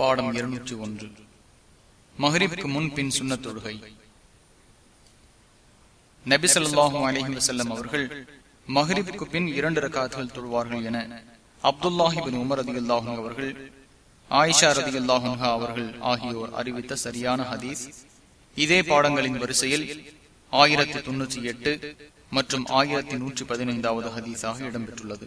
பாடம் இருநூற்றி ஒன்று. மஹரிப்க்கு முன் பின் சுண்ண தொழுகை. நபிசல்லாஹும் அலஹி வசல்லம் அவர்கள் மஹரிப்க்கு பின் இரண்டு ரகாத்துகள் தொழுவார்கள் என அப்துல்லாஹிபின் உமர் அதி அல்லாஹும் அவர்கள் ஆயிஷா ரதி அல்லாஹுஹா அவர்கள் ஆகியோர் அறிவித்த சரியான ஹதீஸ். இதே பாடங்களின் வரிசையில் ஆயிரத்தி தொன்னூற்றி எட்டு மற்றும் ஆயிரத்தி நூற்றி பதினைந்தாவது ஹதீஸாக இடம்பெற்றுள்ளது.